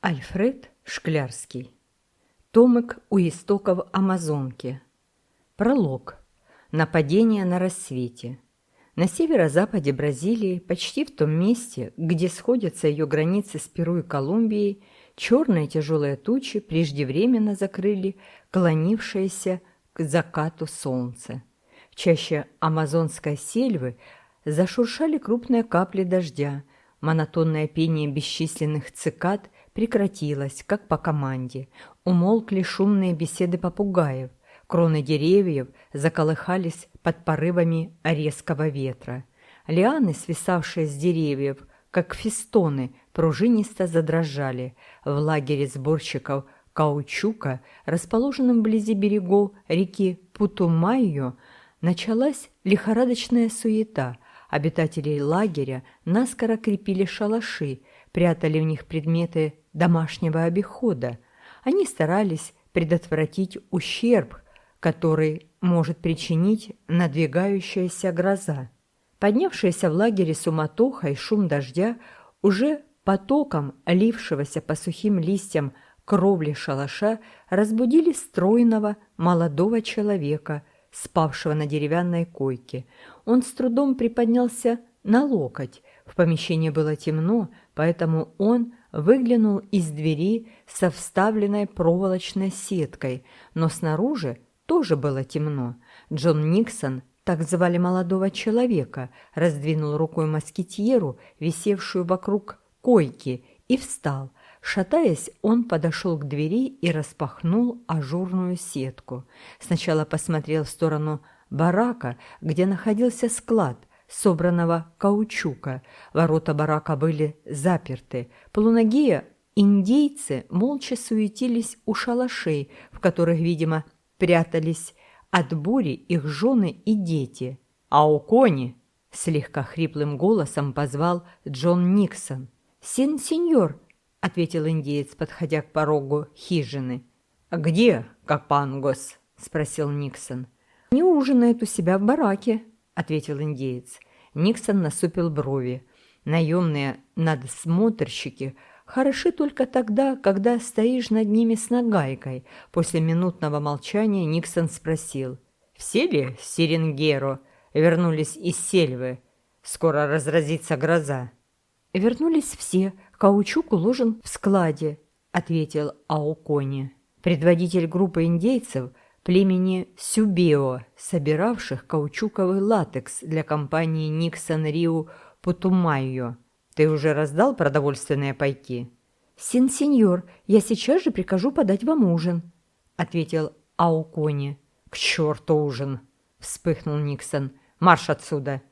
Альфред Шклярский. Томик у истоков Амазонки. Пролог. Нападение на рассвете. На северо-западе Бразилии, почти в том месте, где сходятся ее границы с Перу и Колумбией, черные тяжелые тучи преждевременно закрыли клонившееся к закату солнце. В чаще амазонской сельвы зашуршали крупные капли дождя, монотонное пение бесчисленных цикад прекратилось, как по команде, умолкли шумные беседы попугаев, Кроны деревьев заколыхались под порывами резкого ветра. Лианы, свисавшие с деревьев, как фистоны, пружинисто задрожали. В лагере сборщиков каучука, расположенном вблизи берегов реки Путумайо, началась лихорадочная суета. Обитатели лагеря наскоро крепили шалаши, прятали в них предметы домашнего обихода. Они старались предотвратить ущерб, который может причинить надвигающаяся гроза. Поднявшаяся в лагере суматоха и шум дождя, уже потоком лившегося по сухим листьям кровли шалаша, разбудили стройного молодого человека, спавшего на деревянной койке. Он с трудом приподнялся на локоть. В помещении было темно, поэтому он выглянул из двери со вставленной проволочной сеткой, но снаружи тоже было темно. Джон Никсон, так звали молодого человека, раздвинул рукой москитьеру, висевшую вокруг койки, и встал. Шатаясь, он подошел к двери и распахнул ажурную сетку. Сначала посмотрел в сторону барака, где находился склад, собранного каучука. Ворота барака были заперты. Полуногие индейцы молча суетились у шалашей, в которых, видимо, прятались от бури их жены и дети. А у кони слегка хриплым голосом позвал Джон Никсон. «Син-сеньор», — ответил индеец, подходя к порогу хижины. «Где Капангос?» — спросил Никсон. «Не ужинает у себя в бараке», — ответил индеец. Никсон насупил брови. Наемные надсмотрщики хороши только тогда, когда стоишь над ними с нагайкой. После минутного молчания Никсон спросил. «Все ли Сиренгеро вернулись из сельвы? Скоро разразится гроза». «Вернулись все. Каучук уложен в складе», — ответил Аукони. Предводитель группы индейцев племени Сюбео, собиравших каучуковый латекс для компании Никсон Риу Путумайо. Ты уже раздал продовольственные пайки? Син-сеньор, я сейчас же прикажу подать вам ужин, ответил Аукони. К черту ужин! вспыхнул Никсон. Марш отсюда!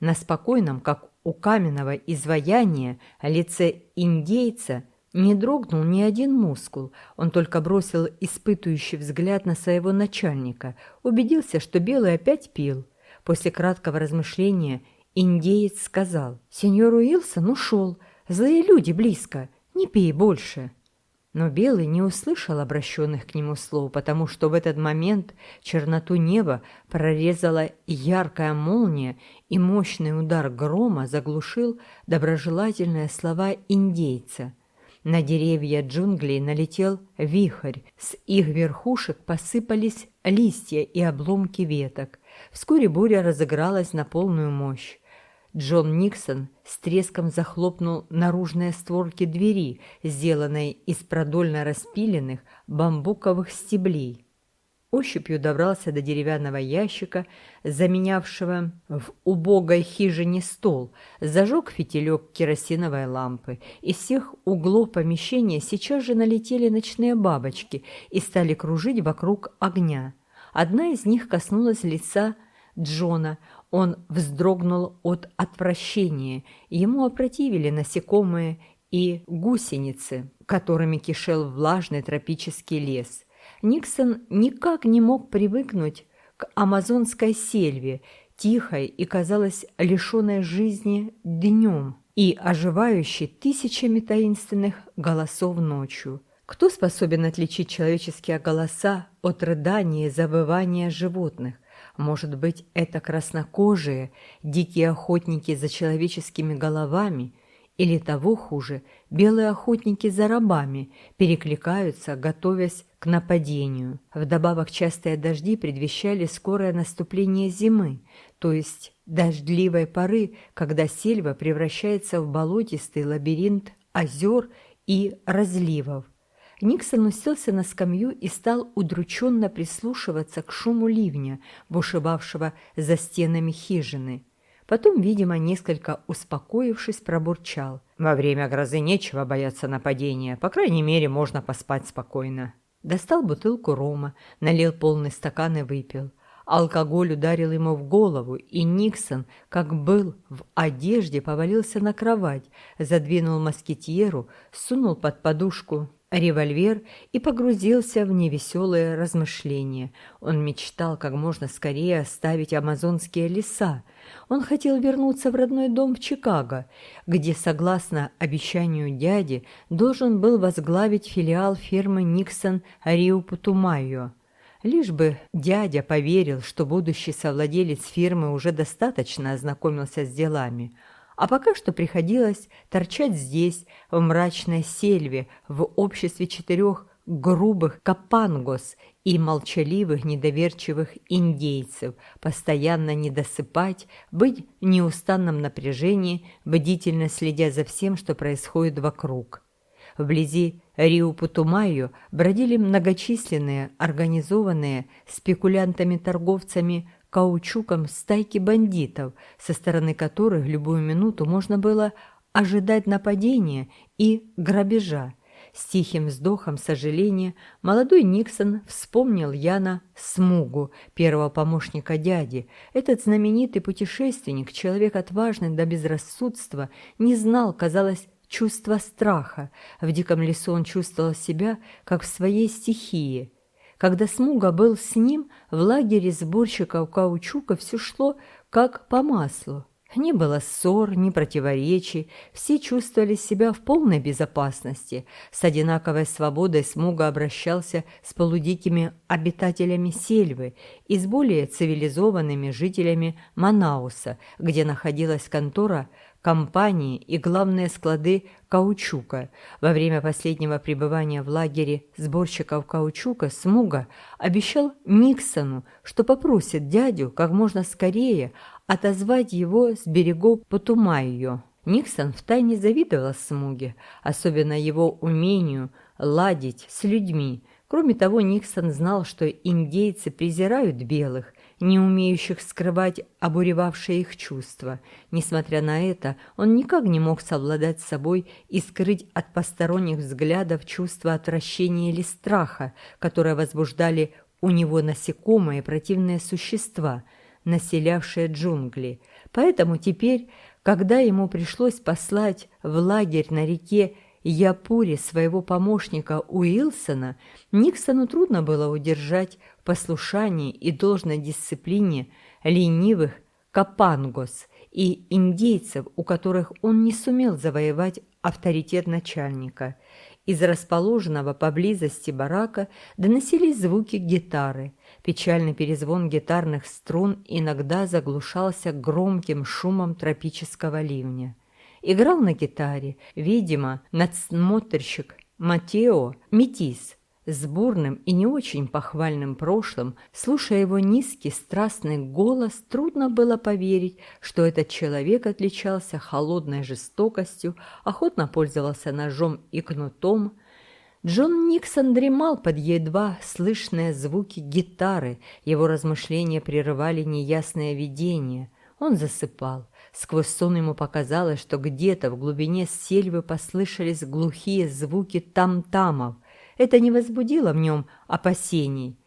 На спокойном, как у каменного изваяния, лице индейца не дрогнул ни один мускул. Он только бросил испытующий взгляд на своего начальника, убедился, что Белый опять пил. После краткого размышления Индеец сказал, «Сеньор Уилсон ушел, злые люди близко, не пей больше». Но Белый не услышал обращенных к нему слов, потому что в этот момент черноту неба прорезала яркая молния, и мощный удар грома заглушил доброжелательные слова индейца. На деревья джунглей налетел вихрь, с их верхушек посыпались листья и обломки веток. Вскоре буря разыгралась на полную мощь. Джон Никсон с треском захлопнул наружные створки двери, сделанной из продольно распиленных бамбуковых стеблей. Ощупью добрался до деревянного ящика, заменявшего в убогой хижине стол, зажег фитилек керосиновой лампы. Из всех углов помещения сейчас же налетели ночные бабочки и стали кружить вокруг огня. Одна из них коснулась лица Джона. Он вздрогнул от отвращения. Ему опротивили насекомые и гусеницы, которыми кишел влажный тропический лес. Никсон никак не мог привыкнуть к амазонской сельве, тихой и, казалось, лишенной жизни днем и оживающей тысячами таинственных голосов ночью. Кто способен отличить человеческие голоса от рыдания и завывания животных? Может быть, это краснокожие, дикие охотники за человеческими головами, Или того хуже, белые охотники за рабами перекликаются, готовясь к нападению. Вдобавок частые дожди предвещали скорое наступление зимы, то есть дождливой поры, когда сельва превращается в болотистый лабиринт озер и разливов. Никсон уселся на скамью и стал удрученно прислушиваться к шуму ливня, бушевавшего за стенами хижины. Потом, видимо, несколько успокоившись, пробурчал. «Во время грозы нечего бояться нападения. По крайней мере, можно поспать спокойно». Достал бутылку рома, налил полный стакан и выпил. Алкоголь ударил ему в голову, и Никсон, как был в одежде, повалился на кровать, задвинул москитьеру, сунул под подушку револьвер и погрузился в невеселые размышления. Он мечтал как можно скорее оставить амазонские леса. Он хотел вернуться в родной дом в Чикаго, где, согласно обещанию дяди, должен был возглавить филиал фирмы Никсон Рио Путумайо. Лишь бы дядя поверил, что будущий совладелец фирмы уже достаточно ознакомился с делами – а пока что приходилось торчать здесь, в мрачной сельве, в обществе четырех грубых капангос и молчаливых недоверчивых индейцев, постоянно не досыпать, быть в неустанном напряжении, бдительно следя за всем, что происходит вокруг. Вблизи Риу-Путумайо бродили многочисленные, организованные спекулянтами-торговцами каучуком стайки бандитов, со стороны которых любую минуту можно было ожидать нападения и грабежа. С тихим вздохом сожаления молодой Никсон вспомнил Яна Смугу, первого помощника дяди. Этот знаменитый путешественник, человек отважный до безрассудства, не знал, казалось, чувства страха. В диком лесу он чувствовал себя, как в своей стихии. Когда Смуга был с ним, в лагере сборщиков каучука все шло как по маслу. Не было ссор, ни противоречий, все чувствовали себя в полной безопасности. С одинаковой свободой Смуга обращался с полудикими обитателями сельвы и с более цивилизованными жителями Манауса, где находилась контора компании и главные склады каучука. Во время последнего пребывания в лагере сборщиков каучука Смуга обещал Никсону, что попросит дядю как можно скорее отозвать его с берегов Потумайо. Никсон втайне завидовал Смуге, особенно его умению ладить с людьми. Кроме того, Никсон знал, что индейцы презирают белых не умеющих скрывать обуревавшие их чувства. Несмотря на это, он никак не мог совладать с собой и скрыть от посторонних взглядов чувство отвращения или страха, которое возбуждали у него насекомые противные существа, населявшие джунгли. Поэтому теперь, когда ему пришлось послать в лагерь на реке Япуре своего помощника Уилсона, Никсону трудно было удержать послушании и должной дисциплине ленивых капангос и индейцев, у которых он не сумел завоевать авторитет начальника. Из расположенного поблизости барака доносились звуки гитары. Печальный перезвон гитарных струн иногда заглушался громким шумом тропического ливня. Играл на гитаре, видимо, надсмотрщик Матео Метис – с бурным и не очень похвальным прошлым, слушая его низкий страстный голос, трудно было поверить, что этот человек отличался холодной жестокостью, охотно пользовался ножом и кнутом. Джон Никсон дремал под едва слышные звуки гитары, его размышления прерывали неясное видение. Он засыпал. Сквозь сон ему показалось, что где-то в глубине сельвы послышались глухие звуки там-тамов, это не возбудило в нем опасений.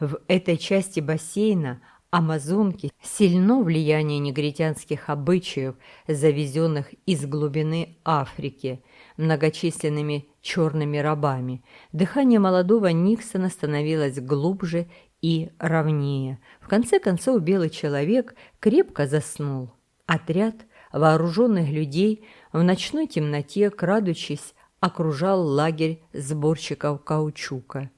В этой части бассейна Амазонки сильно влияние негритянских обычаев, завезенных из глубины Африки многочисленными черными рабами. Дыхание молодого Никсона становилось глубже и ровнее. В конце концов белый человек крепко заснул. Отряд вооруженных людей в ночной темноте, крадучись, окружал лагерь сборщиков каучука.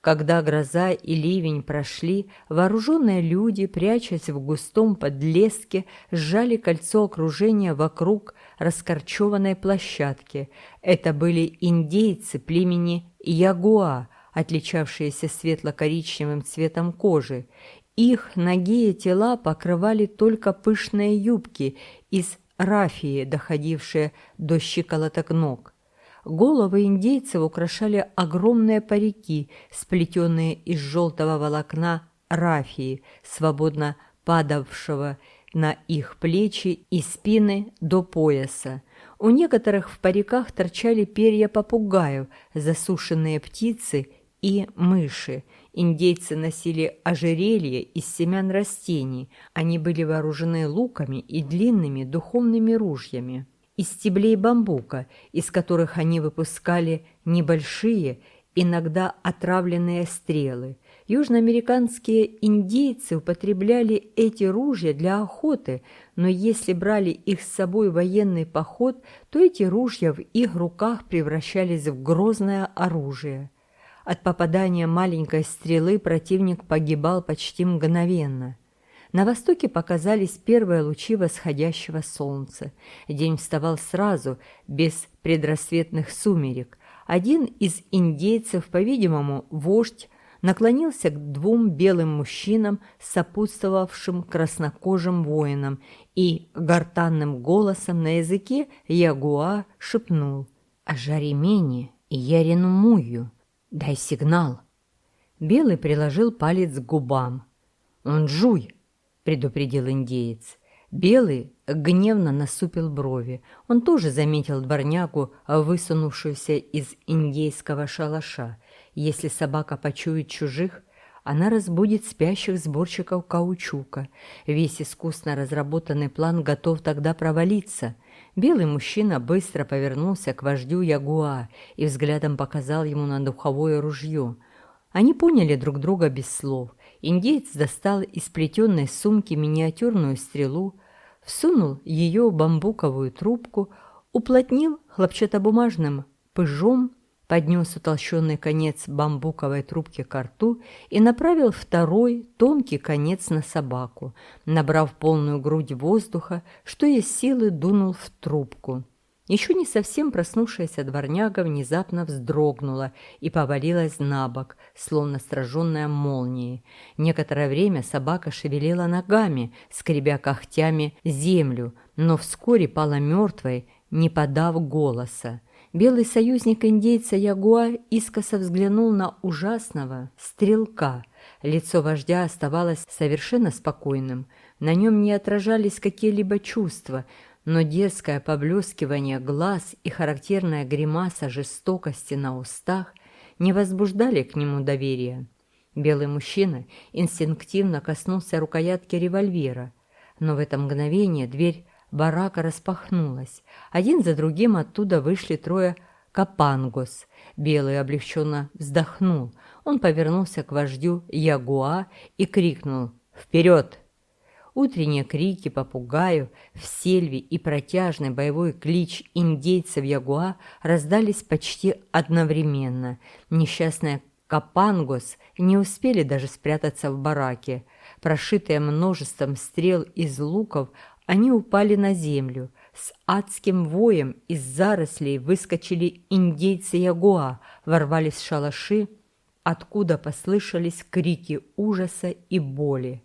Когда гроза и ливень прошли, вооруженные люди, прячась в густом подлеске, сжали кольцо окружения вокруг раскорчеванной площадки. Это были индейцы племени Ягуа, отличавшиеся светло-коричневым цветом кожи. Их ноги и тела покрывали только пышные юбки из рафии, доходившие до щиколоток ног. Головы индейцев украшали огромные парики, сплетенные из желтого волокна рафии, свободно падавшего на их плечи и спины до пояса. У некоторых в париках торчали перья попугаев, засушенные птицы и мыши. Индейцы носили ожерелья из семян растений. Они были вооружены луками и длинными духовными ружьями из стеблей бамбука, из которых они выпускали небольшие, иногда отравленные стрелы. Южноамериканские индейцы употребляли эти ружья для охоты, но если брали их с собой в военный поход, то эти ружья в их руках превращались в грозное оружие. От попадания маленькой стрелы противник погибал почти мгновенно. На востоке показались первые лучи восходящего солнца. День вставал сразу, без предрассветных сумерек. Один из индейцев, по-видимому, вождь, наклонился к двум белым мужчинам, сопутствовавшим краснокожим воинам, и гортанным голосом на языке ягуа шепнул «Ажаремени, ярину мую, дай сигнал». Белый приложил палец к губам. «Он жуй!» — предупредил индеец. Белый гневно насупил брови. Он тоже заметил дворнягу, высунувшуюся из индейского шалаша. Если собака почует чужих, она разбудит спящих сборщиков каучука. Весь искусно разработанный план готов тогда провалиться. Белый мужчина быстро повернулся к вождю Ягуа и взглядом показал ему на духовое ружье. Они поняли друг друга без слов. Индеец достал из плетенной сумки миниатюрную стрелу, всунул ее в бамбуковую трубку, уплотнил хлопчатобумажным пыжом, поднес утолщенный конец бамбуковой трубки к рту и направил второй тонкий конец на собаку. Набрав полную грудь воздуха, что есть силы, дунул в трубку. Еще не совсем проснувшаяся дворняга внезапно вздрогнула и повалилась на бок, словно сраженная молнией. Некоторое время собака шевелила ногами, скребя когтями землю, но вскоре пала мертвой, не подав голоса. Белый союзник индейца Ягуа искоса взглянул на ужасного стрелка. Лицо вождя оставалось совершенно спокойным. На нем не отражались какие-либо чувства – но детское поблескивание глаз и характерная гримаса жестокости на устах не возбуждали к нему доверия. Белый мужчина инстинктивно коснулся рукоятки револьвера, но в это мгновение дверь барака распахнулась. Один за другим оттуда вышли трое капангос. Белый облегченно вздохнул. Он повернулся к вождю Ягуа и крикнул «Вперед!» Утренние крики попугаю в сельве и протяжный боевой клич индейцев Ягуа раздались почти одновременно. Несчастные Капангос не успели даже спрятаться в бараке. Прошитые множеством стрел из луков, они упали на землю. С адским воем из зарослей выскочили индейцы Ягуа, ворвались в шалаши, откуда послышались крики ужаса и боли.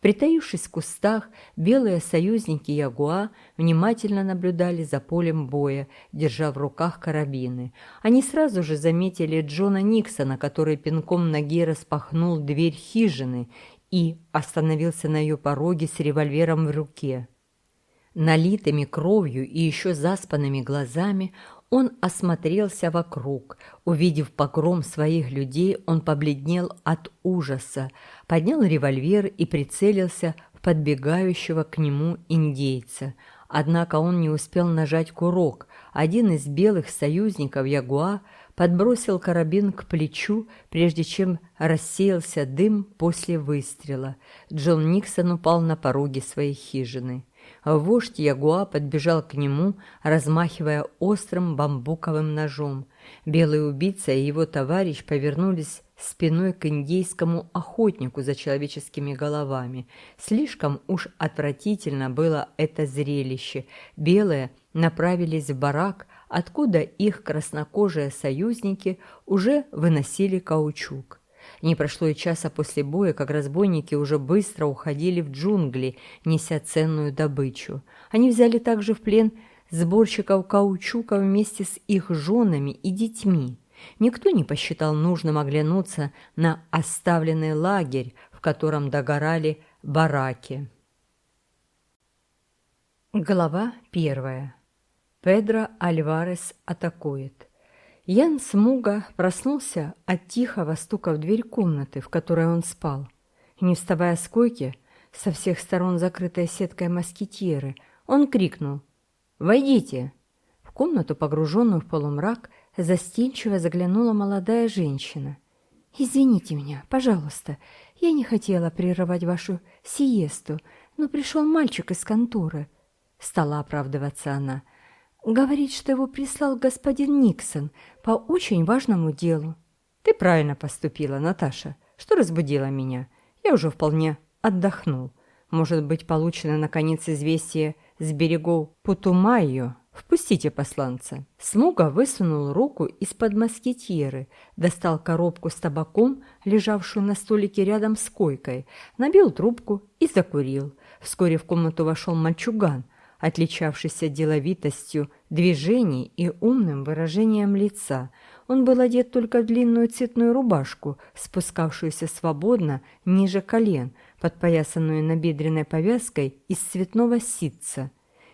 Притаившись в кустах, белые союзники Ягуа внимательно наблюдали за полем боя, держа в руках карабины. Они сразу же заметили Джона Никсона, который пинком ноги распахнул дверь хижины и остановился на ее пороге с револьвером в руке. Налитыми кровью и еще заспанными глазами он осмотрелся вокруг. Увидев погром своих людей, он побледнел от ужаса, поднял револьвер и прицелился в подбегающего к нему индейца. Однако он не успел нажать курок. Один из белых союзников Ягуа подбросил карабин к плечу, прежде чем рассеялся дым после выстрела. Джон Никсон упал на пороге своей хижины. Вождь Ягуа подбежал к нему, размахивая острым бамбуковым ножом. Белый убийца и его товарищ повернулись спиной к индейскому охотнику за человеческими головами. Слишком уж отвратительно было это зрелище. Белые направились в барак, откуда их краснокожие союзники уже выносили каучук. Не прошло и часа после боя, как разбойники уже быстро уходили в джунгли, неся ценную добычу. Они взяли также в плен сборщиков каучука вместе с их женами и детьми. Никто не посчитал нужным оглянуться на оставленный лагерь, в котором догорали бараки. Глава первая. Педро Альварес атакует. Ян Смуга проснулся от тихого стука в дверь комнаты, в которой он спал. Не вставая с койки, со всех сторон закрытой сеткой москитьеры, он крикнул «Войдите!». В комнату, погруженную в полумрак, застенчиво заглянула молодая женщина. «Извините меня, пожалуйста, я не хотела прерывать вашу сиесту, но пришел мальчик из конторы». Стала оправдываться она. Говорит, что его прислал господин Никсон по очень важному делу. Ты правильно поступила, Наташа, что разбудила меня. Я уже вполне отдохнул. Может быть, получено, наконец, известие с берегов Путумайо. Впустите посланца. Смуга высунул руку из-под москитьеры, достал коробку с табаком, лежавшую на столике рядом с койкой, набил трубку и закурил. Вскоре в комнату вошел мальчуган, отличавшийся деловитостью движений и умным выражением лица. Он был одет только в длинную цветную рубашку, спускавшуюся свободно ниже колен, подпоясанную набедренной повязкой из цветного ситца.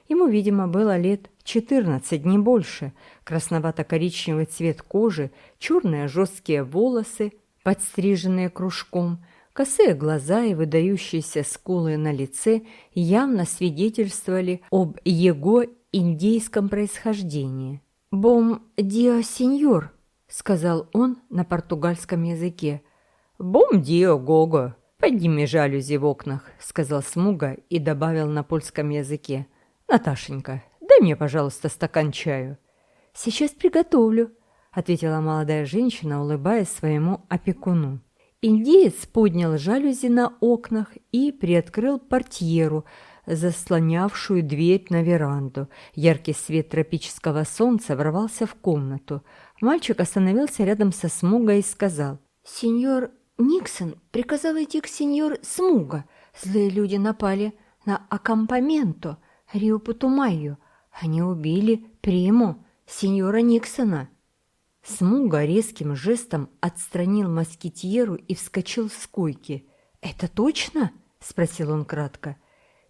Ему, видимо, было лет 14, не больше. Красновато-коричневый цвет кожи, черные жесткие волосы, подстриженные кружком – Косые глаза и выдающиеся скулы на лице явно свидетельствовали об его индейском происхождении. «Бом дио сеньор», — сказал он на португальском языке. «Бом дио гого», «Подними жалюзи в окнах», — сказал Смуга и добавил на польском языке. «Наташенька, дай мне, пожалуйста, стакан чаю». «Сейчас приготовлю», — ответила молодая женщина, улыбаясь своему опекуну. Индеец поднял жалюзи на окнах и приоткрыл портьеру, заслонявшую дверь на веранду. Яркий свет тропического солнца ворвался в комнату. Мальчик остановился рядом со Смугой и сказал, «Сеньор Никсон приказал идти к сеньор Смуга. Злые люди напали на аккомпаменто Рио Путумайо. Они убили Приму, сеньора Никсона». Смуга резким жестом отстранил москитьеру и вскочил с койки. «Это точно?» — спросил он кратко.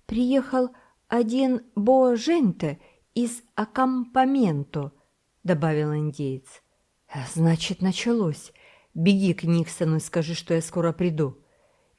«Приехал один Бооженте из Акампаменто», — добавил индеец. «Значит, началось. Беги к Никсону и скажи, что я скоро приду».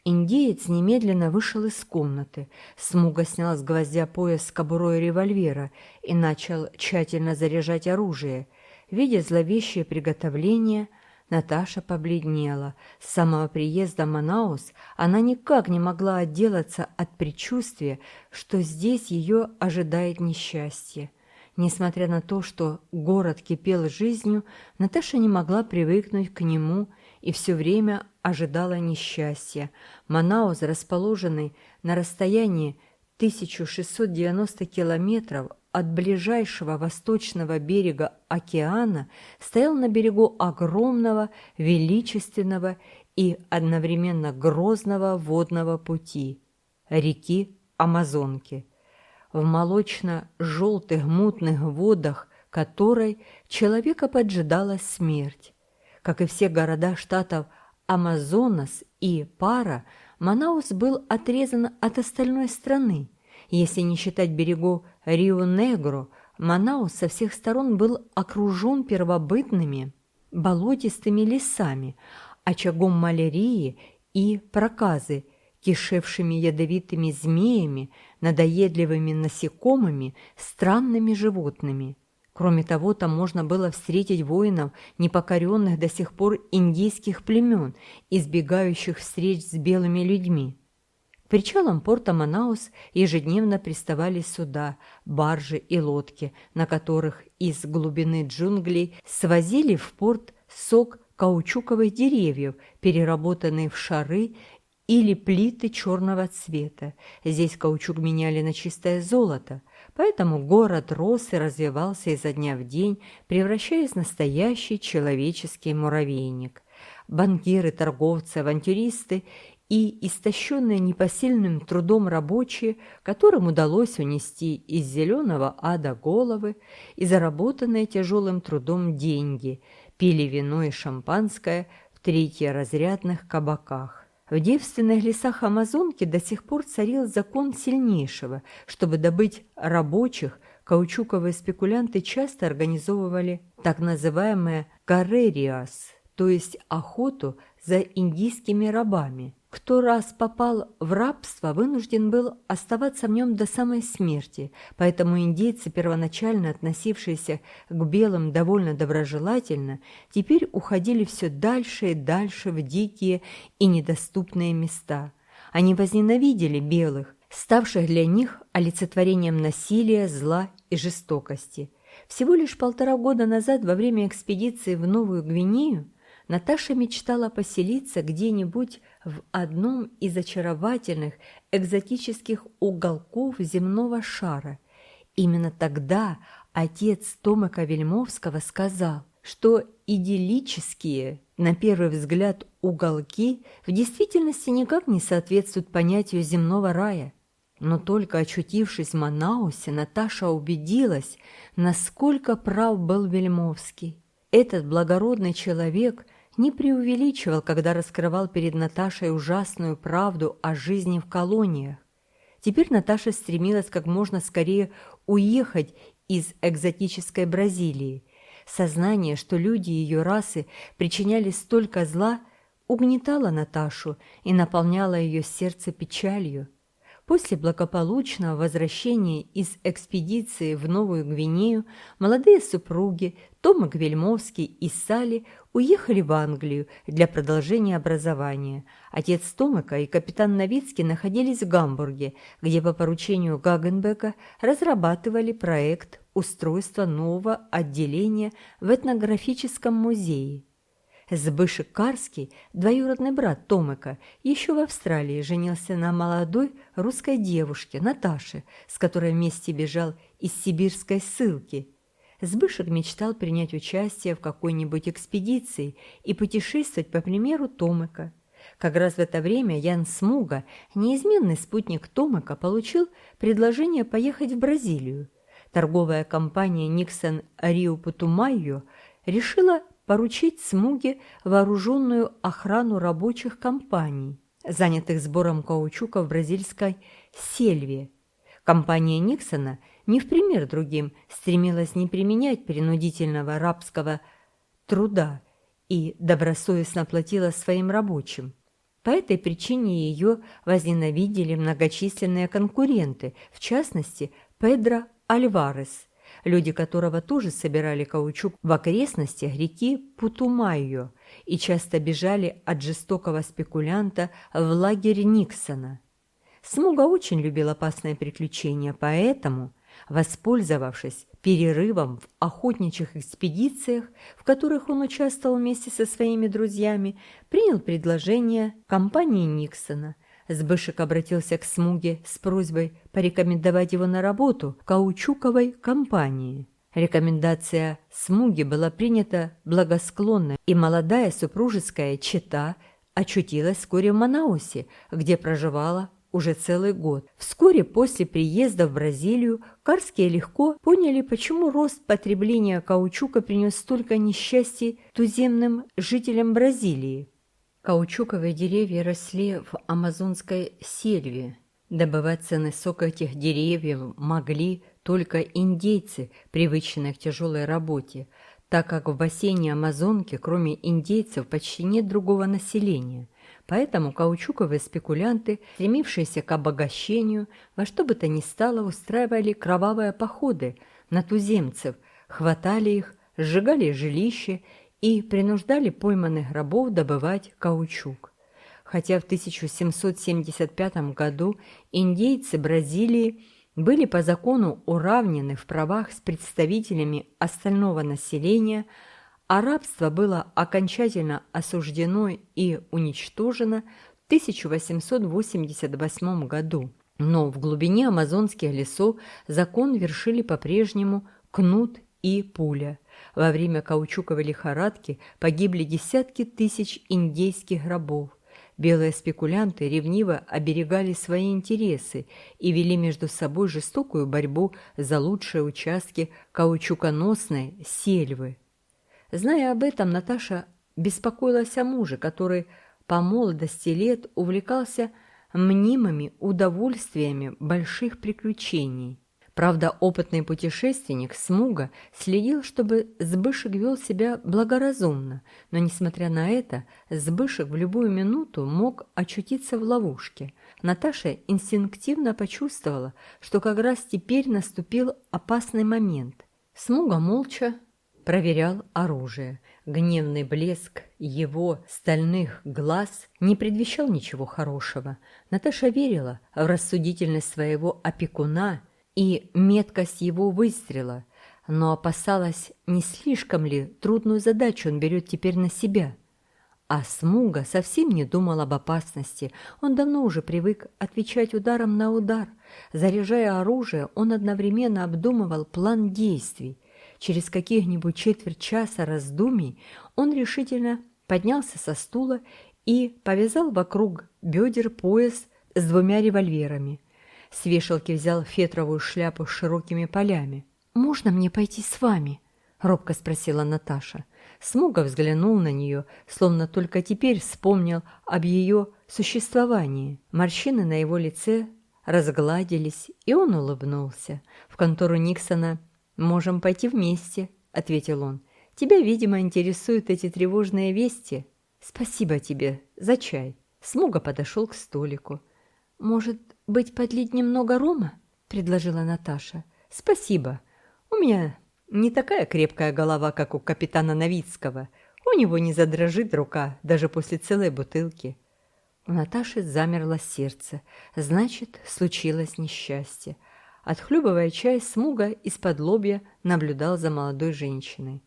Индеец немедленно вышел из комнаты. Смуга снял с гвоздя пояс с кобурой револьвера и начал тщательно заряжать оружие — Видя зловещее приготовление, Наташа побледнела. С самого приезда в Манаус она никак не могла отделаться от предчувствия, что здесь ее ожидает несчастье. Несмотря на то, что город кипел жизнью, Наташа не могла привыкнуть к нему и все время ожидала несчастья. Манаус, расположенный на расстоянии 1690 километров от ближайшего восточного берега океана стоял на берегу огромного, величественного и одновременно грозного водного пути – реки Амазонки, в молочно-желтых мутных водах которой человека поджидала смерть. Как и все города штатов Амазонас и Пара, Манаус был отрезан от остальной страны – если не считать берегов Рио-Негро, Манаус со всех сторон был окружен первобытными болотистыми лесами, очагом малярии и проказы, кишевшими ядовитыми змеями, надоедливыми насекомыми, странными животными. Кроме того, там можно было встретить воинов, непокоренных до сих пор индийских племен, избегающих встреч с белыми людьми причалам порта Манаус ежедневно приставали суда, баржи и лодки, на которых из глубины джунглей свозили в порт сок каучуковых деревьев, переработанные в шары или плиты черного цвета. Здесь каучук меняли на чистое золото, поэтому город рос и развивался изо дня в день, превращаясь в настоящий человеческий муравейник. Банкиры, торговцы, авантюристы и истощенные непосильным трудом рабочие, которым удалось унести из зеленого ада головы и заработанные тяжелым трудом деньги, пили вино и шампанское в третьеразрядных кабаках. В девственных лесах Амазонки до сих пор царил закон сильнейшего. Чтобы добыть рабочих, каучуковые спекулянты часто организовывали так называемые «карериас», то есть охоту за индийскими рабами – кто раз попал в рабство, вынужден был оставаться в нем до самой смерти, поэтому индейцы, первоначально относившиеся к белым довольно доброжелательно, теперь уходили все дальше и дальше в дикие и недоступные места. Они возненавидели белых, ставших для них олицетворением насилия, зла и жестокости. Всего лишь полтора года назад, во время экспедиции в Новую Гвинею, Наташа мечтала поселиться где-нибудь в одном из очаровательных экзотических уголков земного шара. Именно тогда отец Томака Вельмовского сказал, что идиллические, на первый взгляд, уголки в действительности никак не соответствуют понятию земного рая. Но только очутившись в Манаусе, Наташа убедилась, насколько прав был Вельмовский. Этот благородный человек – не преувеличивал, когда раскрывал перед Наташей ужасную правду о жизни в колониях. Теперь Наташа стремилась как можно скорее уехать из экзотической Бразилии. Сознание, что люди ее расы причиняли столько зла, угнетало Наташу и наполняло ее сердце печалью. После благополучного возвращения из экспедиции в Новую Гвинею молодые супруги Тома Гвельмовский и Салли уехали в Англию для продолжения образования. Отец Томака и капитан Новицкий находились в Гамбурге, где по поручению Гагенбека разрабатывали проект устройства нового отделения в этнографическом музее. Сбышек Карский, двоюродный брат Томыка, еще в Австралии женился на молодой русской девушке Наташе, с которой вместе бежал из сибирской ссылки. Сбышек мечтал принять участие в какой-нибудь экспедиции и путешествовать по примеру Томыка. Как раз в это время Ян Смуга, неизменный спутник Томыка, получил предложение поехать в Бразилию. Торговая компания Никсон Рио Путумайо решила поручить Смуге вооруженную охрану рабочих компаний, занятых сбором каучука в бразильской сельве. Компания Никсона, не в пример другим, стремилась не применять принудительного рабского труда и добросовестно платила своим рабочим. По этой причине ее возненавидели многочисленные конкуренты, в частности, Педро Альварес – люди которого тоже собирали каучук в окрестностях реки Путумайо и часто бежали от жестокого спекулянта в лагерь Никсона. Смуга очень любил опасные приключения, поэтому, воспользовавшись перерывом в охотничьих экспедициях, в которых он участвовал вместе со своими друзьями, принял предложение компании Никсона – Сбышек обратился к Смуге с просьбой порекомендовать его на работу в каучуковой компании. Рекомендация Смуги была принята благосклонно, и молодая супружеская чета очутилась вскоре в Манаусе, где проживала уже целый год. Вскоре после приезда в Бразилию Карские легко поняли, почему рост потребления каучука принес столько несчастий туземным жителям Бразилии. Каучуковые деревья росли в амазонской сельве. Добывать ценный сок этих деревьев могли только индейцы, привычные к тяжелой работе, так как в бассейне Амазонки, кроме индейцев, почти нет другого населения. Поэтому каучуковые спекулянты, стремившиеся к обогащению, во что бы то ни стало устраивали кровавые походы на туземцев, хватали их, сжигали жилища и принуждали пойманных рабов добывать каучук. Хотя в 1775 году индейцы Бразилии были по закону уравнены в правах с представителями остального населения, а рабство было окончательно осуждено и уничтожено в 1888 году. Но в глубине амазонских лесов закон вершили по-прежнему кнут и пуля. Во время каучуковой лихорадки погибли десятки тысяч индейских рабов. Белые спекулянты ревниво оберегали свои интересы и вели между собой жестокую борьбу за лучшие участки каучуконосной сельвы. Зная об этом, Наташа беспокоилась о муже, который по молодости лет увлекался мнимыми удовольствиями больших приключений. Правда, опытный путешественник Смуга следил, чтобы Сбышек вел себя благоразумно, но, несмотря на это, Сбышек в любую минуту мог очутиться в ловушке. Наташа инстинктивно почувствовала, что как раз теперь наступил опасный момент. Смуга молча проверял оружие. Гневный блеск его стальных глаз не предвещал ничего хорошего. Наташа верила в рассудительность своего опекуна и меткость его выстрела, но опасалась, не слишком ли трудную задачу он берет теперь на себя. А Смуга совсем не думал об опасности, он давно уже привык отвечать ударом на удар. Заряжая оружие, он одновременно обдумывал план действий. Через каких-нибудь четверть часа раздумий он решительно поднялся со стула и повязал вокруг бедер пояс с двумя револьверами – с вешалки взял фетровую шляпу с широкими полями. «Можно мне пойти с вами?» — робко спросила Наташа. Смуга взглянул на нее, словно только теперь вспомнил об ее существовании. Морщины на его лице разгладились, и он улыбнулся. «В контору Никсона можем пойти вместе», — ответил он. «Тебя, видимо, интересуют эти тревожные вести. Спасибо тебе за чай». Смуга подошел к столику. «Может, быть подлить немного рома?» – предложила Наташа. «Спасибо. У меня не такая крепкая голова, как у капитана Новицкого. У него не задрожит рука даже после целой бутылки». У Наташи замерло сердце. Значит, случилось несчастье. Отхлюбывая чай, Смуга из-под лобья наблюдал за молодой женщиной.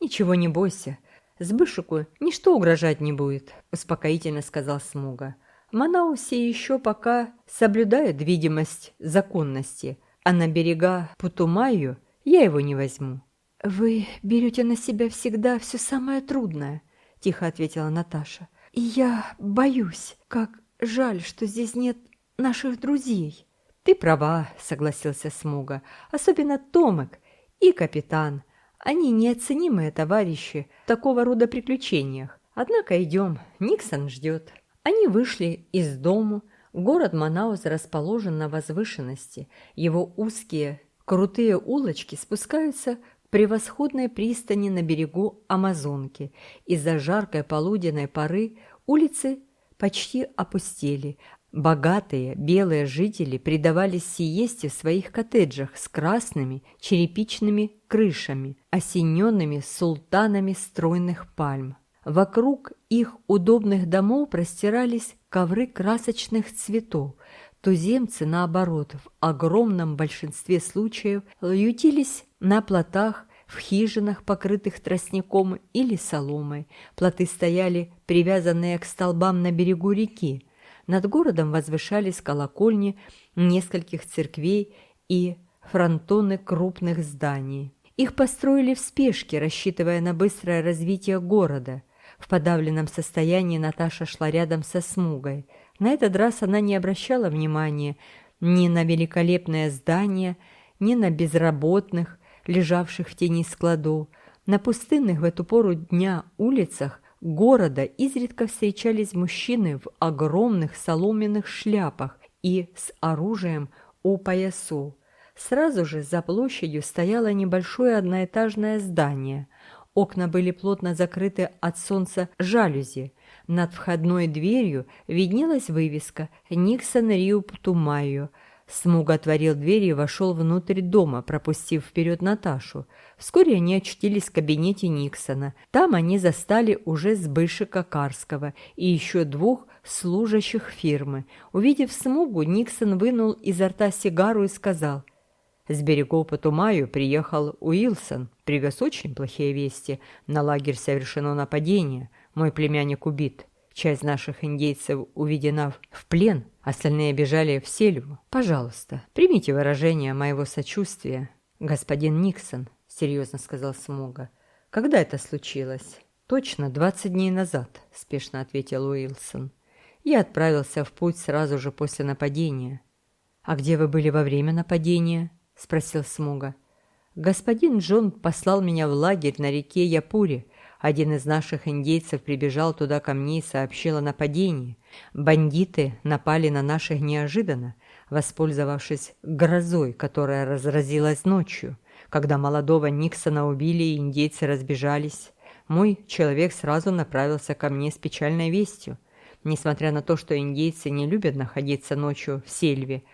«Ничего не бойся. Сбышику ничто угрожать не будет», – успокоительно сказал Смуга. Манаусе еще пока соблюдает видимость законности, а на берега Путумаю я его не возьму. «Вы берете на себя всегда все самое трудное», — тихо ответила Наташа. «И я боюсь, как жаль, что здесь нет наших друзей». «Ты права», — согласился Смуга, — «особенно Томек и капитан. Они неоценимые товарищи в такого рода приключениях. Однако идем, Никсон ждет». Они вышли из дому. Город Манаус расположен на возвышенности. Его узкие, крутые улочки спускаются к превосходной пристани на берегу Амазонки. Из-за жаркой полуденной поры улицы почти опустели. Богатые белые жители предавались сиесте в своих коттеджах с красными черепичными крышами, осененными султанами стройных пальм. Вокруг их удобных домов простирались ковры красочных цветов. Туземцы, наоборот, в огромном большинстве случаев ютились на плотах, в хижинах, покрытых тростником или соломой. Плоты стояли, привязанные к столбам на берегу реки. Над городом возвышались колокольни нескольких церквей и фронтоны крупных зданий. Их построили в спешке, рассчитывая на быстрое развитие города – в подавленном состоянии Наташа шла рядом со Смугой. На этот раз она не обращала внимания ни на великолепное здание, ни на безработных, лежавших в тени складов. На пустынных в эту пору дня улицах города изредка встречались мужчины в огромных соломенных шляпах и с оружием у поясу. Сразу же за площадью стояло небольшое одноэтажное здание – Окна были плотно закрыты от солнца жалюзи. Над входной дверью виднелась вывеска «Никсон Риу Птумайо». Смуг отворил дверь и вошел внутрь дома, пропустив вперед Наташу. Вскоре они очутились в кабинете Никсона. Там они застали уже Сбышика Карского и еще двух служащих фирмы. Увидев Смугу, Никсон вынул изо рта сигару и сказал С берегов Патумаю приехал Уилсон, привез очень плохие вести. На лагерь совершено нападение. Мой племянник убит. Часть наших индейцев уведена в плен, остальные бежали в сельву. Пожалуйста, примите выражение моего сочувствия. Господин Никсон, серьезно сказал Смуга. Когда это случилось? Точно, двадцать дней назад, спешно ответил Уилсон. Я отправился в путь сразу же после нападения. А где вы были во время нападения? спросил Смуга. Господин Джон послал меня в лагерь на реке Япури, один из наших индейцев прибежал туда ко мне и сообщил о нападении. Бандиты напали на наших неожиданно, воспользовавшись грозой, которая разразилась ночью. Когда молодого Никсона убили и индейцы разбежались, мой человек сразу направился ко мне с печальной вестью. Несмотря на то, что индейцы не любят находиться ночью в сельве,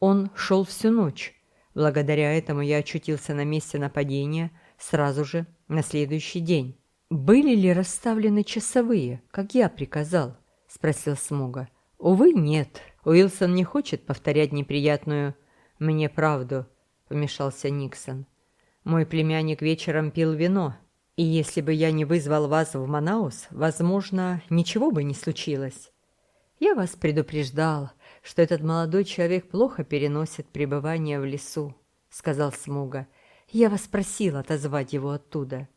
он шел всю ночь. Благодаря этому я очутился на месте нападения сразу же на следующий день. «Были ли расставлены часовые, как я приказал?» – спросил Смуга. «Увы, нет. Уилсон не хочет повторять неприятную мне правду», – вмешался Никсон. «Мой племянник вечером пил вино, и если бы я не вызвал вас в Манаус, возможно, ничего бы не случилось. Я вас предупреждал, что этот молодой человек плохо переносит пребывание в лесу», – сказал Смуга. «Я вас просил отозвать его оттуда».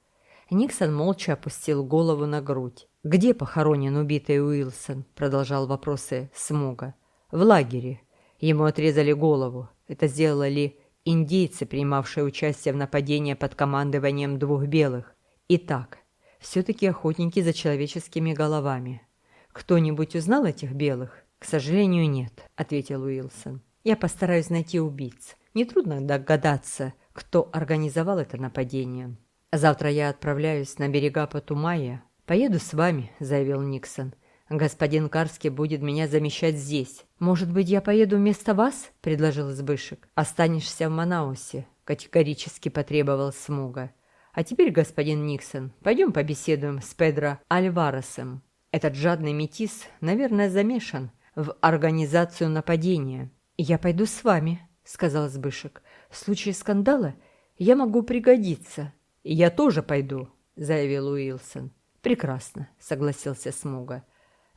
Никсон молча опустил голову на грудь. «Где похоронен убитый Уилсон?» – продолжал вопросы Смуга. «В лагере. Ему отрезали голову. Это сделали индейцы, принимавшие участие в нападении под командованием двух белых. Итак, все-таки охотники за человеческими головами. Кто-нибудь узнал этих белых? К сожалению, нет», – ответил Уилсон. «Я постараюсь найти убийц. Нетрудно догадаться, кто организовал это нападение». «Завтра я отправляюсь на берега Патумая. Поеду с вами», — заявил Никсон. «Господин Карский будет меня замещать здесь. Может быть, я поеду вместо вас?» — предложил Збышек. «Останешься в Манаусе», — категорически потребовал Смуга. «А теперь, господин Никсон, пойдем побеседуем с Педро Альваресом. Этот жадный метис, наверное, замешан в организацию нападения». «Я пойду с вами», — сказал Збышек. «В случае скандала я могу пригодиться». «Я тоже пойду», — заявил Уилсон. «Прекрасно», — согласился Смуга.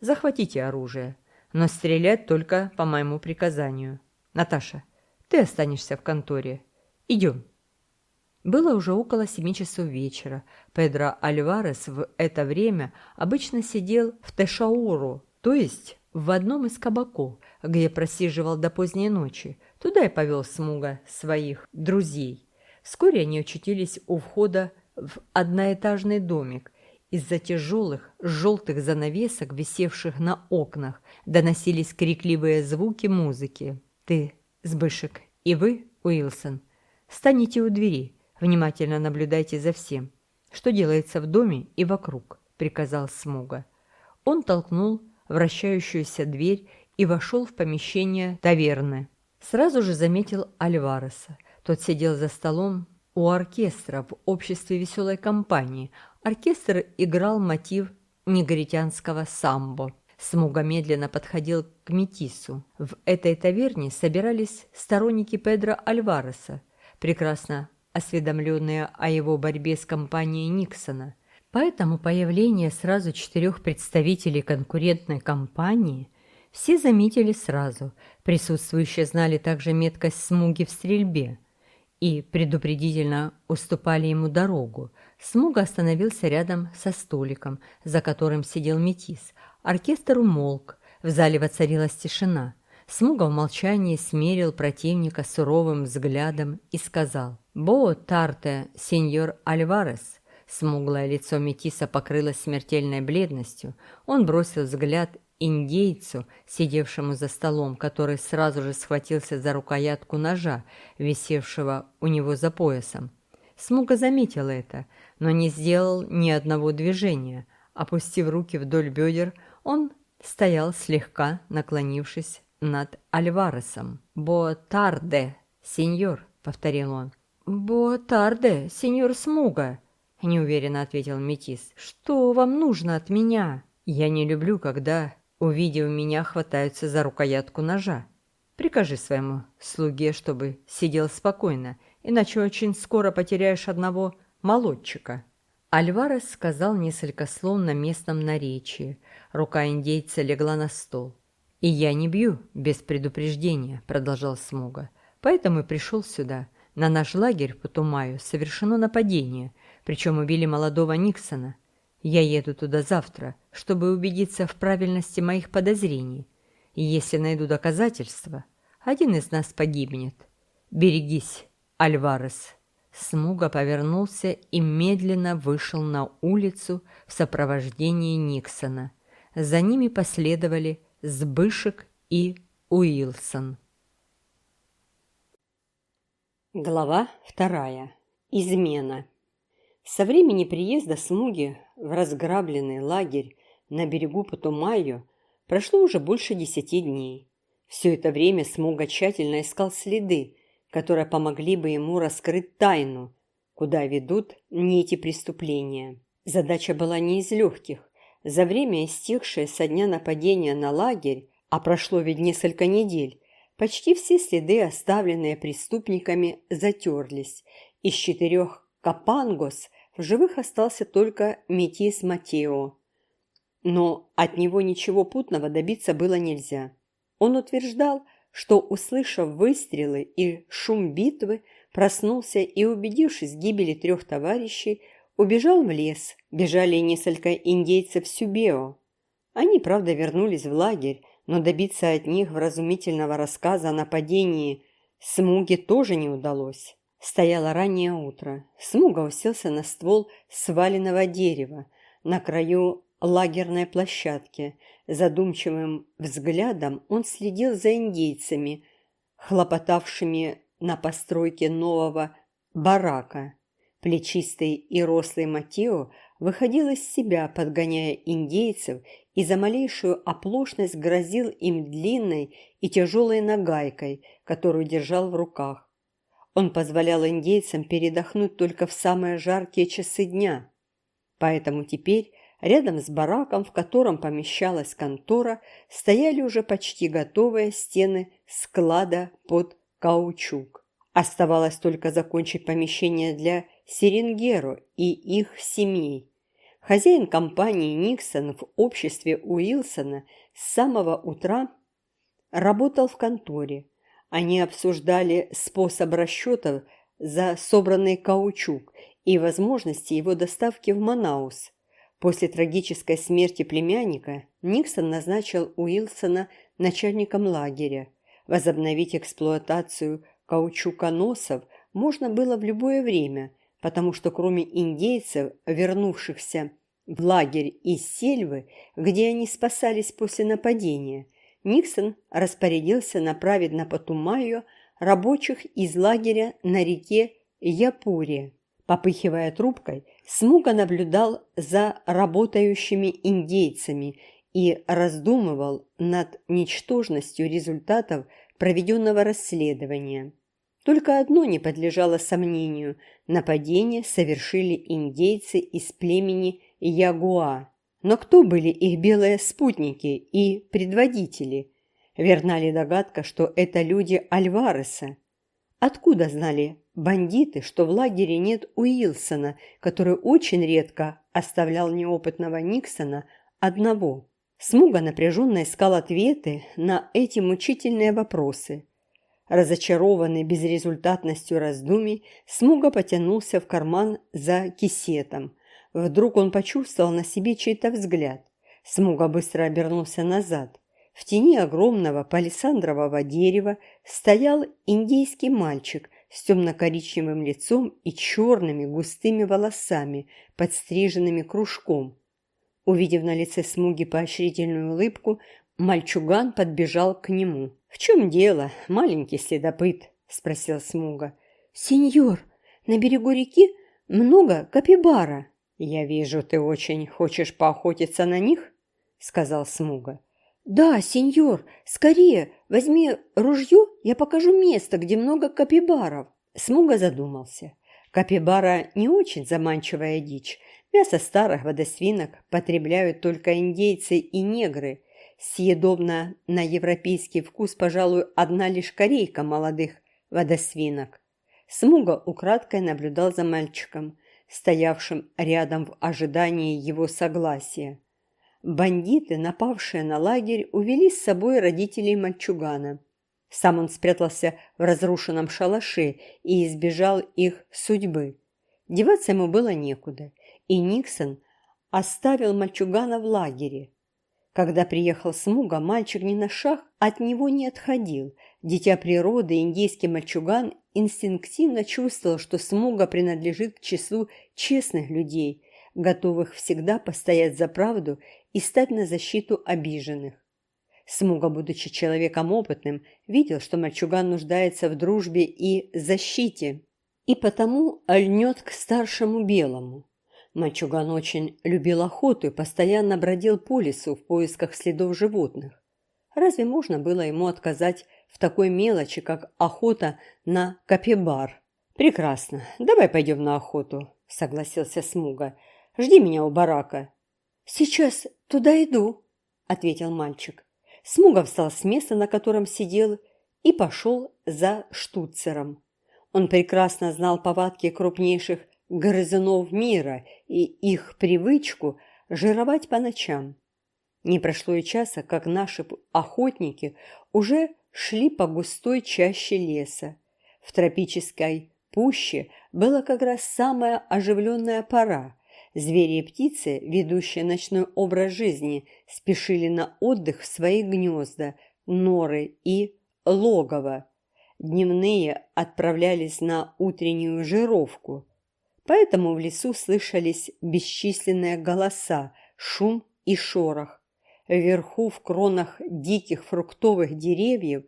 «Захватите оружие, но стрелять только по моему приказанию. Наташа, ты останешься в конторе. Идем». Было уже около семи часов вечера. Педро Альварес в это время обычно сидел в Тешауру, то есть в одном из кабаков, где просиживал до поздней ночи. Туда и повел Смуга своих друзей. Вскоре они очутились у входа в одноэтажный домик. Из-за тяжелых желтых занавесок, висевших на окнах, доносились крикливые звуки музыки. «Ты, Сбышек, и вы, Уилсон, станете у двери, внимательно наблюдайте за всем, что делается в доме и вокруг», — приказал Смуга. Он толкнул вращающуюся дверь и вошел в помещение таверны. Сразу же заметил Альвареса. Тот сидел за столом у оркестра в обществе веселой компании. Оркестр играл мотив негритянского самбо. Смуга медленно подходил к Метису. В этой таверне собирались сторонники Педро Альвареса, прекрасно осведомленные о его борьбе с компанией Никсона. Поэтому появление сразу четырех представителей конкурентной компании все заметили сразу. Присутствующие знали также меткость Смуги в стрельбе и предупредительно уступали ему дорогу. Смуга остановился рядом со столиком, за которым сидел метис. Оркестр умолк, в зале воцарилась тишина. Смуга в молчании смерил противника суровым взглядом и сказал «Бо тарте, сеньор Альварес». Смуглое лицо Метиса покрылось смертельной бледностью. Он бросил взгляд индейцу, сидевшему за столом, который сразу же схватился за рукоятку ножа, висевшего у него за поясом. Смуга заметил это, но не сделал ни одного движения. Опустив руки вдоль бедер, он стоял слегка наклонившись над Альваресом. «Бо-тарде, сеньор», — повторил он. «Бо-тарде, сеньор Смуга», — неуверенно ответил Метис. «Что вам нужно от меня?» «Я не люблю, когда увидев меня, хватаются за рукоятку ножа», Прикажи своему слуге, чтобы сидел спокойно, иначе очень скоро потеряешь одного молодчика». Альварес сказал несколько слов на местном наречии. Рука индейца легла на стол. «И я не бью без предупреждения», — продолжал Смуга. «Поэтому и пришел сюда. На наш лагерь по Тумаю совершено нападение, причем убили молодого Никсона. Я еду туда завтра, чтобы убедиться в правильности моих подозрений. И если найду доказательства, один из нас погибнет. Берегись, Альварес». Смуга повернулся и медленно вышел на улицу в сопровождении Никсона. За ними последовали Сбышек и Уилсон. Глава вторая. Измена. Со времени приезда Смуги в разграбленный лагерь на берегу Патумайо прошло уже больше десяти дней. Все это время Смуга тщательно искал следы, которые помогли бы ему раскрыть тайну, куда ведут нити преступления. Задача была не из легких. За время, истекшее со дня нападения на лагерь, а прошло ведь несколько недель, почти все следы, оставленные преступниками, затерлись. Из четырех Капангос в живых остался только Метис Матео. Но от него ничего путного добиться было нельзя. Он утверждал, что, услышав выстрелы и шум битвы, проснулся и, убедившись в гибели трех товарищей, убежал в лес. Бежали несколько индейцев Сюбео. Они, правда, вернулись в лагерь, но добиться от них вразумительного рассказа о нападении Смуге тоже не удалось. Стояло раннее утро. Смуга уселся на ствол сваленного дерева на краю лагерной площадки. Задумчивым взглядом он следил за индейцами, хлопотавшими на постройке нового барака. Плечистый и рослый Матео выходил из себя, подгоняя индейцев, и за малейшую оплошность грозил им длинной и тяжелой нагайкой, которую держал в руках. Он позволял индейцам передохнуть только в самые жаркие часы дня. Поэтому теперь Рядом с бараком, в котором помещалась контора, стояли уже почти готовые стены склада под каучук. Оставалось только закончить помещение для Серенгеро и их семей. Хозяин компании Никсон в обществе Уилсона с самого утра работал в конторе. Они обсуждали способ расчетов за собранный каучук и возможности его доставки в Манаус. После трагической смерти племянника Никсон назначил Уилсона начальником лагеря. Возобновить эксплуатацию каучуконосов можно было в любое время, потому что кроме индейцев, вернувшихся в лагерь из Сельвы, где они спасались после нападения, Никсон распорядился направить на Патумайо рабочих из лагеря на реке Япуре. Попыхивая трубкой, Смуга наблюдал за работающими индейцами и раздумывал над ничтожностью результатов проведенного расследования. Только одно не подлежало сомнению – нападение совершили индейцы из племени Ягуа. Но кто были их белые спутники и предводители? Верна ли догадка, что это люди Альвареса? Откуда знали бандиты, что в лагере нет Уилсона, который очень редко оставлял неопытного Никсона одного? Смуга напряженно искал ответы на эти мучительные вопросы. Разочарованный безрезультатностью раздумий, Смуга потянулся в карман за кисетом. Вдруг он почувствовал на себе чей-то взгляд. Смуга быстро обернулся назад. В тени огромного палисандрового дерева стоял индейский мальчик с темно-коричневым лицом и черными густыми волосами, подстриженными кружком. Увидев на лице Смуги поощрительную улыбку, мальчуган подбежал к нему. «В чем дело, маленький следопыт?» – спросил Смуга. «Сеньор, на берегу реки много капибара». «Я вижу, ты очень хочешь поохотиться на них?» – сказал Смуга. «Да, сеньор, скорее, возьми ружье, я покажу место, где много капибаров». Смуга задумался. Капибара не очень заманчивая дичь. Мясо старых водосвинок потребляют только индейцы и негры. съедобна на европейский вкус, пожалуй, одна лишь корейка молодых водосвинок. Смуга украдкой наблюдал за мальчиком, стоявшим рядом в ожидании его согласия. Бандиты, напавшие на лагерь, увели с собой родителей мальчугана. Сам он спрятался в разрушенном шалаше и избежал их судьбы. Деваться ему было некуда, и Никсон оставил мальчугана в лагере. Когда приехал Смуга, мальчик ни на шаг от него не отходил. Дитя природы, индийский мальчуган, инстинктивно чувствовал, что Смуга принадлежит к числу честных людей, готовых всегда постоять за правду и стать на защиту обиженных. Смуга, будучи человеком опытным, видел, что мальчуган нуждается в дружбе и защите, и потому льнет к старшему белому. Мальчуган очень любил охоту и постоянно бродил по лесу в поисках следов животных. Разве можно было ему отказать в такой мелочи, как охота на капибар? «Прекрасно, давай пойдем на охоту», — согласился Смуга. «Жди меня у барака». «Сейчас туда иду», — ответил мальчик. Смуга встал с места, на котором сидел, и пошел за штуцером. Он прекрасно знал повадки крупнейших грызунов мира и их привычку жировать по ночам. Не прошло и часа, как наши охотники уже шли по густой чаще леса. В тропической пуще была как раз самая оживленная пора. Звери и птицы, ведущие ночной образ жизни, спешили на отдых в свои гнезда, норы и логово. Дневные отправлялись на утреннюю жировку. Поэтому в лесу слышались бесчисленные голоса, шум и шорох. Вверху в кронах диких фруктовых деревьев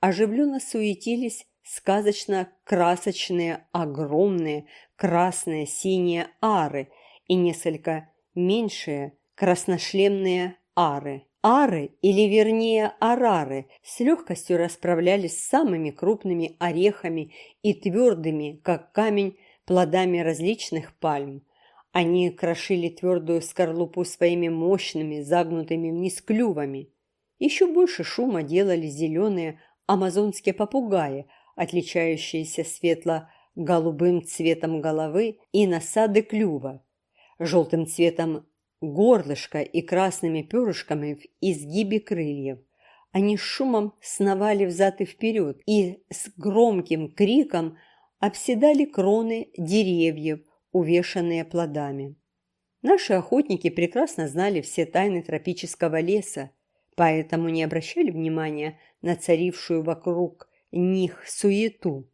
оживленно суетились сказочно-красочные огромные красные синие ары и несколько меньшие красношлемные ары. Ары, или вернее арары, с легкостью расправлялись с самыми крупными орехами и твердыми, как камень, плодами различных пальм. Они крошили твердую скорлупу своими мощными, загнутыми вниз клювами. Еще больше шума делали зеленые амазонские попугаи, отличающиеся светло-голубым цветом головы и насады клюва, желтым цветом горлышка и красными перышками в изгибе крыльев. Они шумом сновали взад и вперед и с громким криком обседали кроны деревьев, увешанные плодами. Наши охотники прекрасно знали все тайны тропического леса, поэтому не обращали внимания на царившую вокруг них суету.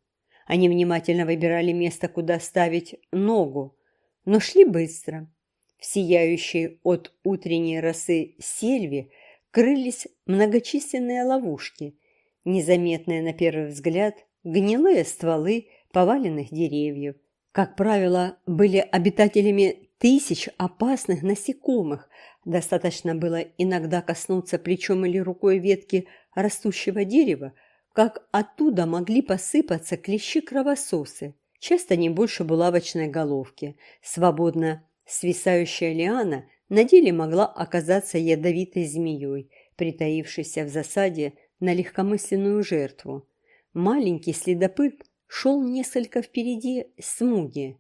Они внимательно выбирали место, куда ставить ногу, но шли быстро. В сияющей от утренней росы сельве крылись многочисленные ловушки, незаметные на первый взгляд гнилые стволы поваленных деревьев, как правило, были обитателями тысяч опасных насекомых. Достаточно было иногда коснуться плечом или рукой ветки растущего дерева, как оттуда могли посыпаться клещи-кровососы, часто не больше булавочной головки. Свободно свисающая лиана на деле могла оказаться ядовитой змеей, притаившейся в засаде на легкомысленную жертву. Маленький следопыт шел несколько впереди Смуги.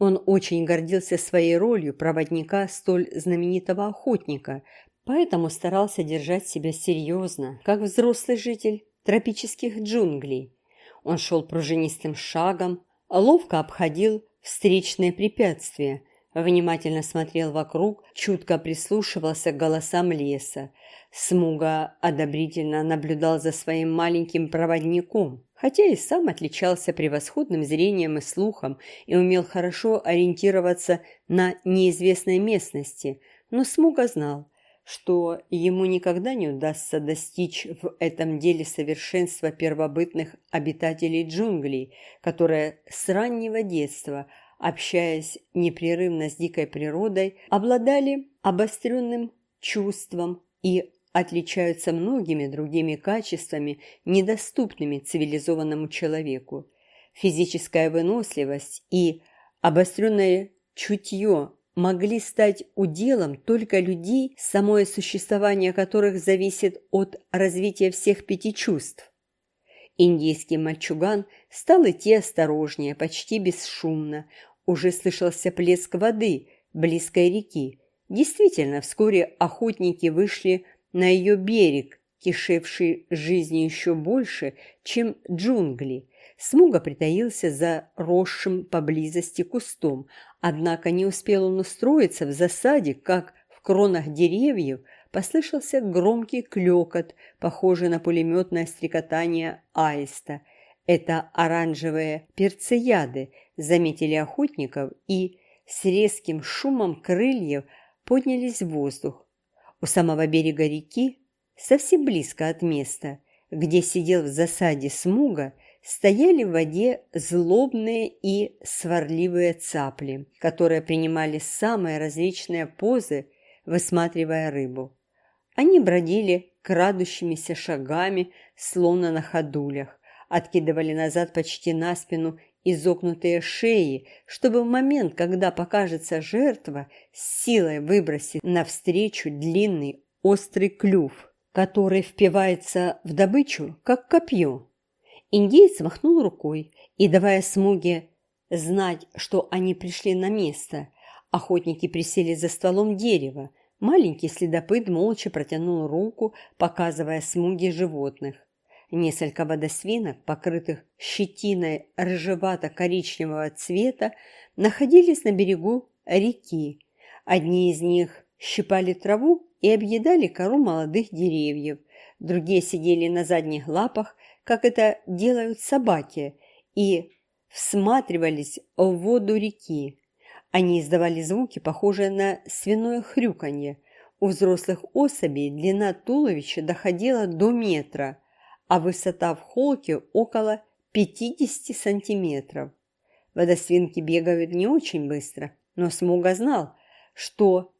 Он очень гордился своей ролью проводника столь знаменитого охотника, поэтому старался держать себя серьезно, как взрослый житель тропических джунглей. Он шел пружинистым шагом, ловко обходил встречные препятствия, внимательно смотрел вокруг, чутко прислушивался к голосам леса. Смуга одобрительно наблюдал за своим маленьким проводником хотя и сам отличался превосходным зрением и слухом и умел хорошо ориентироваться на неизвестной местности, но Смуга знал, что ему никогда не удастся достичь в этом деле совершенства первобытных обитателей джунглей, которые с раннего детства, общаясь непрерывно с дикой природой, обладали обостренным чувством и отличаются многими другими качествами, недоступными цивилизованному человеку. Физическая выносливость и обостренное чутье могли стать уделом только людей, самое существование которых зависит от развития всех пяти чувств. Индийский мальчуган стал идти осторожнее, почти бесшумно. Уже слышался плеск воды близкой реки. Действительно, вскоре охотники вышли на ее берег, кишевший жизнью еще больше, чем джунгли. Смуга притаился за росшим поблизости кустом, однако не успел он устроиться в засаде, как в кронах деревьев послышался громкий клёкот, похожий на пулеметное стрекотание аиста. Это оранжевые перцеяды заметили охотников и с резким шумом крыльев поднялись в воздух. У самого берега реки, совсем близко от места, где сидел в засаде Смуга, стояли в воде злобные и сварливые цапли, которые принимали самые различные позы, высматривая рыбу. Они бродили крадущимися шагами, словно на ходулях, откидывали назад почти на спину изогнутые шеи, чтобы в момент, когда покажется жертва, с силой выбросить навстречу длинный острый клюв, который впивается в добычу, как копье. Индеец махнул рукой и, давая смуге знать, что они пришли на место, охотники присели за стволом дерева. Маленький следопыт молча протянул руку, показывая смуге животных. Несколько водосвинок, покрытых щетиной рыжевато-коричневого цвета, находились на берегу реки. Одни из них щипали траву и объедали кору молодых деревьев, другие сидели на задних лапах как это делают собаки, и всматривались в воду реки. Они издавали звуки, похожие на свиное хрюканье. У взрослых особей длина туловища доходила до метра, а высота в холке около 50 сантиметров. Водосвинки бегают не очень быстро, но Смуга знал, что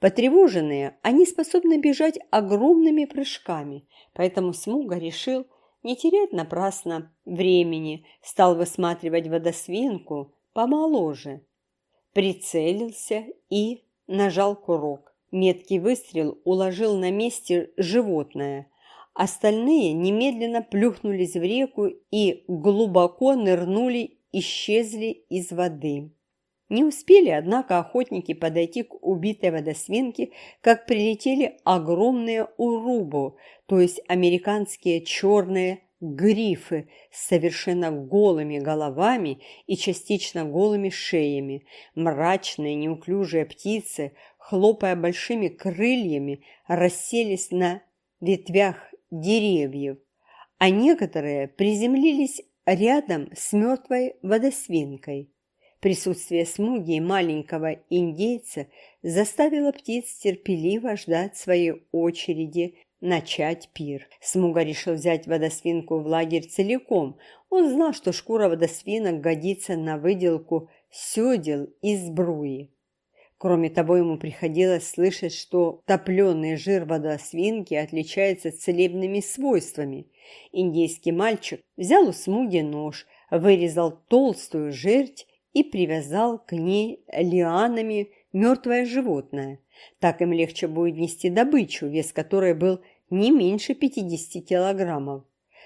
потревоженные они способны бежать огромными прыжками, поэтому Смуга решил не терять напрасно времени, стал высматривать водосвинку помоложе. Прицелился и нажал курок. Меткий выстрел уложил на месте животное. Остальные немедленно плюхнулись в реку и глубоко нырнули, исчезли из воды. Не успели, однако, охотники подойти к убитой водосвинке, как прилетели огромные урубу, то есть американские черные грифы с совершенно голыми головами и частично голыми шеями, мрачные неуклюжие птицы, хлопая большими крыльями, расселись на ветвях деревьев, а некоторые приземлились рядом с мертвой водосвинкой. Присутствие смуги и маленького индейца заставило птиц терпеливо ждать своей очереди начать пир. Смуга решил взять водосвинку в лагерь целиком. Он знал, что шкура водосвинок годится на выделку сёдел из сбруи. Кроме того, ему приходилось слышать, что топленый жир водосвинки отличается целебными свойствами. Индейский мальчик взял у смуги нож, вырезал толстую жерть и привязал к ней лианами мертвое животное. Так им легче будет нести добычу, вес которой был не меньше 50 килограммов.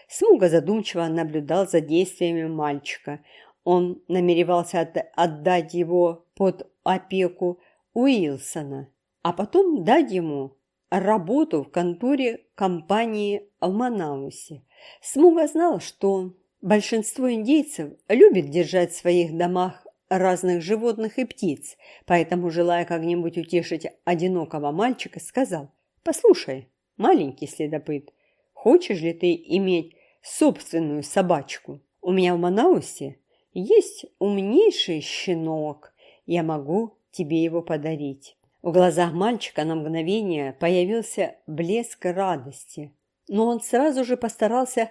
Смуга задумчиво наблюдал за действиями мальчика. Он намеревался отдать его под опеку Уилсона, а потом дать ему работу в конторе компании в Манаусе. Смуга знал, что Большинство индейцев любит держать в своих домах разных животных и птиц, поэтому, желая как-нибудь утешить одинокого мальчика, сказал, «Послушай, маленький следопыт, хочешь ли ты иметь собственную собачку? У меня в Манаусе есть умнейший щенок, я могу тебе его подарить». В глазах мальчика на мгновение появился блеск радости, но он сразу же постарался